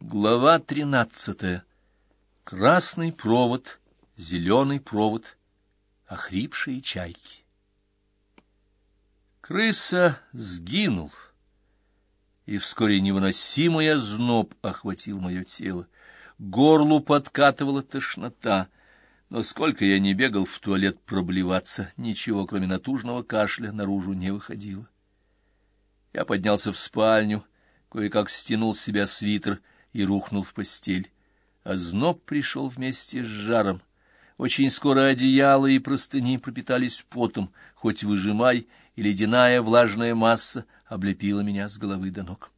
Глава тринадцатая. Красный провод, зеленый провод, охрипшие чайки. Крыса сгинул, и вскоре невыносимый озноб охватил мое тело. Горлу подкатывала тошнота, но сколько я не бегал в туалет проблеваться, ничего, кроме натужного кашля, наружу не выходило. Я поднялся в спальню, кое-как стянул с себя свитер и рухнул в постель. Озноб пришел вместе с жаром. Очень скоро одеяло и простыни пропитались потом, хоть выжимай, и ледяная влажная масса облепила меня с головы до ног.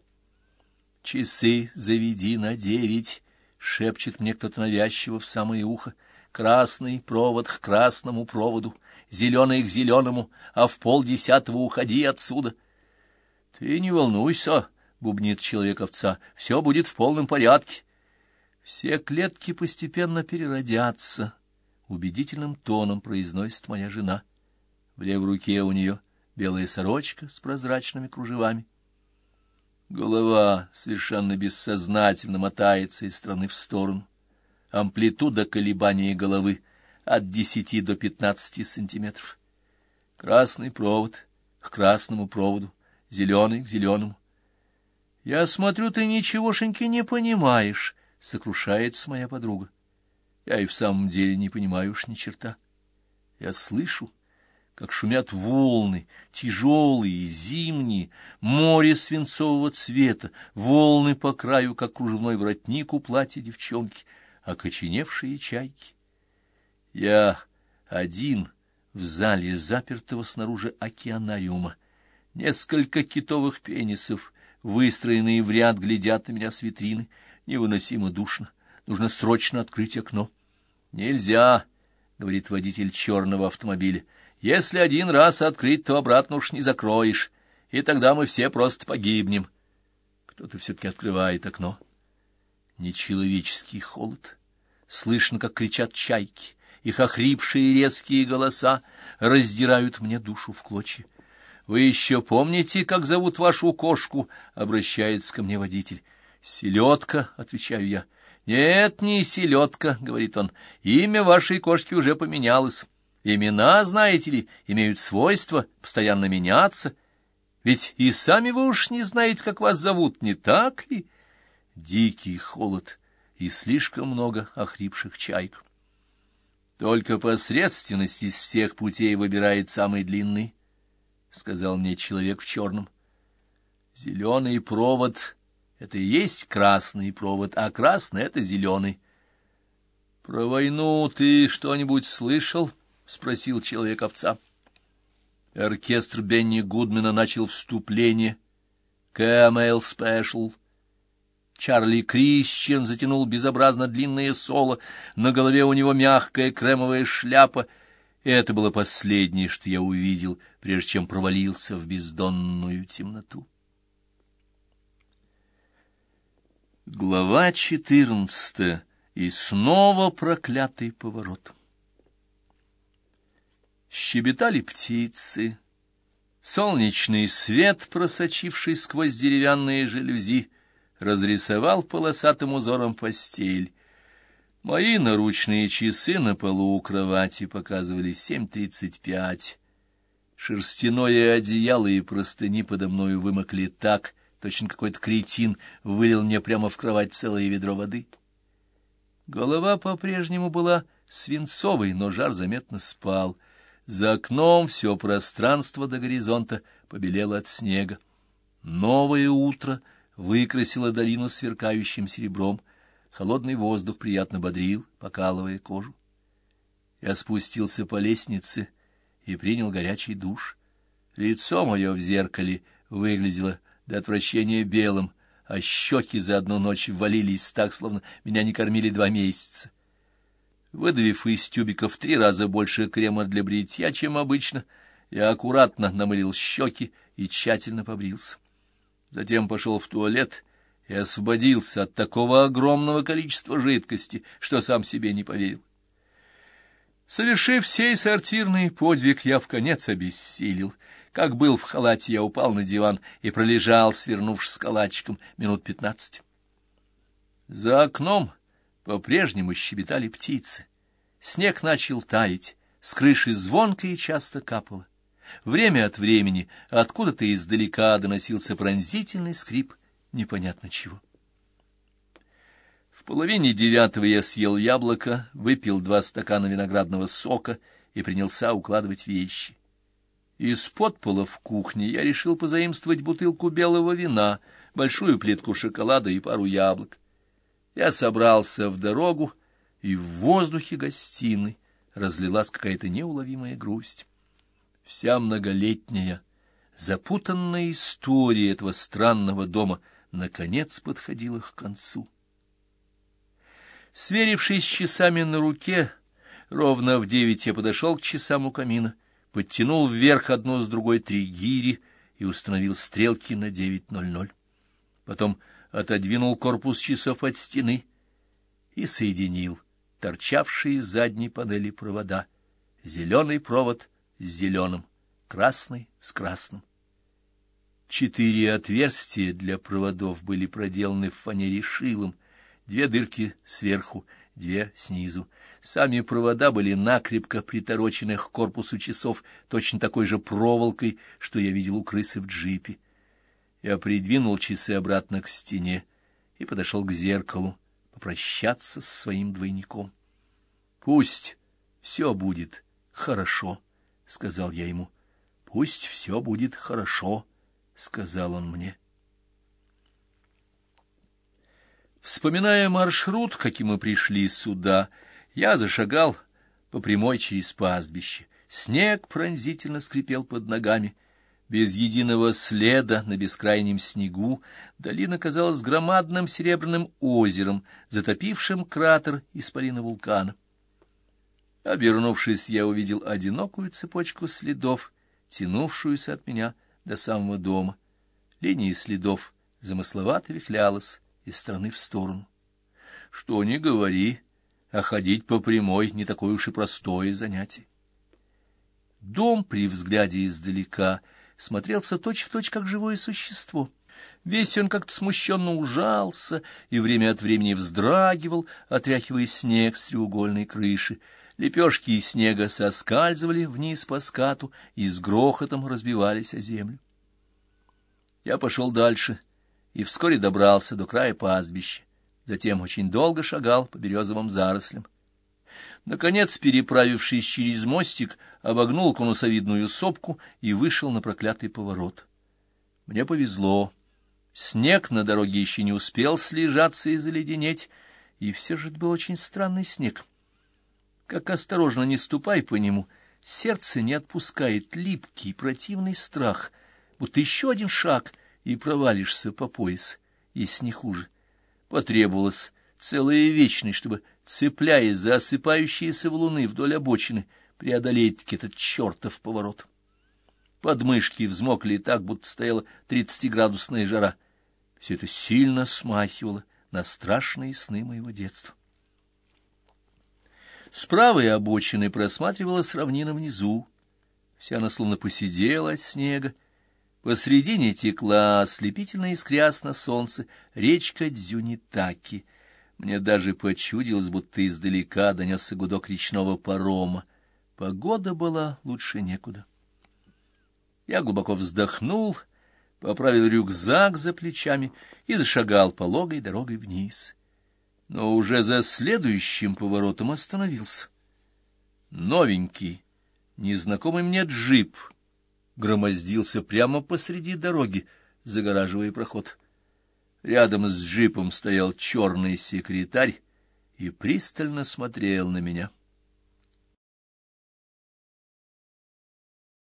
«Часы заведи на девять», — шепчет мне кто-то навязчиво в самое ухо. «Красный провод к красному проводу, зеленый к зеленому, а в полдесятого уходи отсюда». «Ты не волнуйся», бубнит человек-овца, — все будет в полном порядке. Все клетки постепенно переродятся, — убедительным тоном произносит моя жена. В левой руке у нее белая сорочка с прозрачными кружевами. Голова совершенно бессознательно мотается из стороны в сторону. Амплитуда колебания головы от десяти до пятнадцати сантиметров. Красный провод к красному проводу, зеленый к зеленому. «Я смотрю, ты ничегошеньки не понимаешь», — сокрушается моя подруга. «Я и в самом деле не понимаю уж ни черта. Я слышу, как шумят волны, тяжелые, зимние, море свинцового цвета, волны по краю, как кружевной воротник у платья девчонки, окоченевшие чайки. Я один в зале запертого снаружи океанариума. Несколько китовых пенисов — выстроенные в ряд, глядят на меня с витрины. Невыносимо душно. Нужно срочно открыть окно. — Нельзя, — говорит водитель черного автомобиля. — Если один раз открыть, то обратно уж не закроешь, и тогда мы все просто погибнем. Кто-то все-таки открывает окно. Нечеловеческий холод. Слышно, как кричат чайки. Их охрипшие резкие голоса раздирают мне душу в клочья. Вы еще помните, как зовут вашу кошку? — обращается ко мне водитель. — Селедка, — отвечаю я. — Нет, не селедка, — говорит он. — Имя вашей кошки уже поменялось. Имена, знаете ли, имеют свойство постоянно меняться. Ведь и сами вы уж не знаете, как вас зовут, не так ли? Дикий холод и слишком много охрипших чайк. Только посредственность из всех путей выбирает самый длинный. — сказал мне человек в черном. Зеленый провод — это и есть красный провод, а красный — это зеленый. — Про войну ты что-нибудь слышал? — спросил человек-овца. Оркестр Бенни Гудмена начал вступление. Кэмэл Спешл. Чарли Кристиан затянул безобразно длинное соло, на голове у него мягкая кремовая шляпа — это было последнее, что я увидел, прежде чем провалился в бездонную темноту. Глава четырнадцатая. И снова проклятый поворот. Щебетали птицы. Солнечный свет, просочивший сквозь деревянные жалюзи, разрисовал полосатым узором постель, Мои наручные часы на полу у кровати показывали семь тридцать пять. Шерстяное одеяло и простыни подо мною вымокли так, точно какой-то кретин вылил мне прямо в кровать целое ведро воды. Голова по-прежнему была свинцовой, но жар заметно спал. За окном все пространство до горизонта побелело от снега. Новое утро выкрасило долину сверкающим серебром — Холодный воздух приятно бодрил, покалывая кожу. Я спустился по лестнице и принял горячий душ. Лицо мое в зеркале выглядело до отвращения белым, а щеки за одну ночь ввалились так, словно меня не кормили два месяца. Выдавив из тюбиков три раза больше крема для бритья, чем обычно, я аккуратно намылил щеки и тщательно побрился. Затем пошел в туалет и освободился от такого огромного количества жидкости, что сам себе не поверил. Совершив сей сортирный подвиг, я в конец обессилел. Как был в халате, я упал на диван и пролежал, свернувшись калачиком, минут пятнадцать. За окном по-прежнему щебетали птицы. Снег начал таять, с крыши звонко и часто капало. Время от времени откуда-то издалека доносился пронзительный скрип непонятно чего. В половине девятого я съел яблоко, выпил два стакана виноградного сока и принялся укладывать вещи. Из-под пола в кухне я решил позаимствовать бутылку белого вина, большую плитку шоколада и пару яблок. Я собрался в дорогу, и в воздухе гостиной разлилась какая-то неуловимая грусть. Вся многолетняя, запутанная история этого странного дома наконец подходила к концу. Сверившись с часами на руке, ровно в девять я подошел к часам у камина, подтянул вверх одну с другой три гири и установил стрелки на девять ноль ноль. Потом отодвинул корпус часов от стены и соединил торчавшие из задней панели провода. Зеленый провод с зеленым, красный с красным. Четыре отверстия для проводов были проделаны в фанере шилом, две дырки сверху, две снизу. Сами провода были накрепко приторочены к корпусу часов точно такой же проволокой, что я видел у крысы в джипе. Я придвинул часы обратно к стене и подошел к зеркалу попрощаться со своим двойником. «Пусть все будет хорошо», — сказал я ему. «Пусть все будет хорошо», — сказал он мне. Вспоминая маршрут, каким мы пришли сюда, я зашагал по прямой через пастбище. Снег пронзительно скрипел под ногами. Без единого следа на бескрайнем снегу долина казалась громадным серебряным озером, затопившим кратер исполина вулкана. Обернувшись, я увидел одинокую цепочку следов, тянувшуюся от меня до самого дома. Линия следов замысловато вихлялась из стороны в сторону. Что ни говори, а ходить по прямой не такое уж и простое занятие. Дом при взгляде издалека смотрелся точь-в-точь, точь, как живое существо. Весь он как-то смущенно ужался и время от времени вздрагивал, отряхивая снег с треугольной крыши. Лепешки из снега соскальзывали вниз по скату и с грохотом разбивались о землю. Я пошел дальше и вскоре добрался до края пастбища. Затем очень долго шагал по березовым зарослям. Наконец, переправившись через мостик, обогнул конусовидную сопку и вышел на проклятый поворот. Мне повезло. Снег на дороге еще не успел слежаться и заледенеть, и все же это был очень странный снег. Как осторожно не ступай по нему, сердце не отпускает липкий противный страх, будто еще один шаг — и провалишься по пояс, если не хуже. Потребовалось целая вечность, чтобы, цепляясь за осыпающиеся валуны вдоль обочины, преодолеть этот чертов поворот. Подмышки взмокли так, будто стояла тридцатиградусная жара. Все это сильно смахивало на страшные сны моего детства. С правой обочины просматривалась равнина внизу. Вся она словно посидела от снега. Посредине текла, ослепительно искрясь на солнце, речка Дзюнитаки. Мне даже почудилось, будто издалека донесся гудок речного парома. Погода была лучше некуда. Я глубоко вздохнул, поправил рюкзак за плечами и зашагал пологой дорогой вниз но уже за следующим поворотом остановился. Новенький, незнакомый мне джип громоздился прямо посреди дороги, загораживая проход. Рядом с джипом стоял черный секретарь и пристально смотрел на меня.